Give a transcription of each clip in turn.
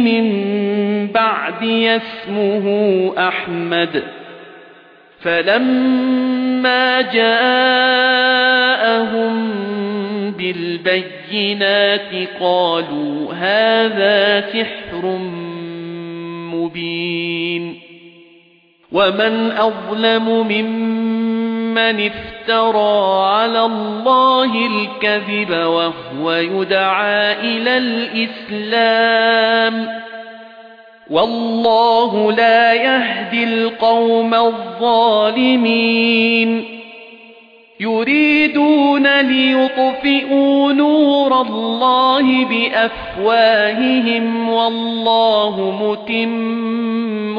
مِن بعدي اسمه أحمد. فلما جاءهم بالبينات قالوا هذا سحر مبين. ومن أظلم ممن افترى على الله الكذب وهو يدعى إلى الإسلام. والله لا يهدي القوم الظالمين. يريدون ليطفئوا نور الله بأفواههم والله متم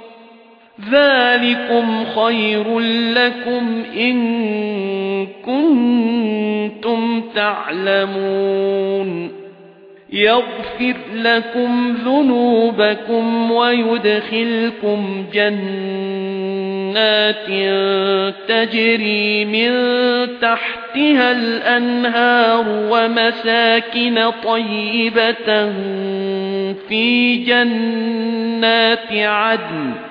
ذلكم خير لكم إن كنتم تعلمون يغفر لكم ذنوبكم ويدخلكم جنات تجري من تحتها الأنهار ومساكن طيبة في جنات عدن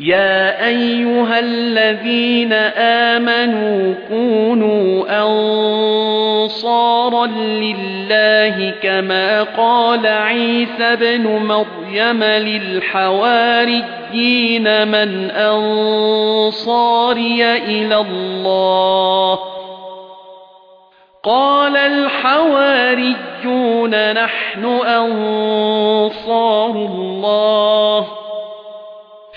يا أيها الذين آمنوا كونوا أنصارا لله كما قال عيسى ابن مريم للحواريين من أنصاري إلى الله. قال الحواريون نحن أنصار الله.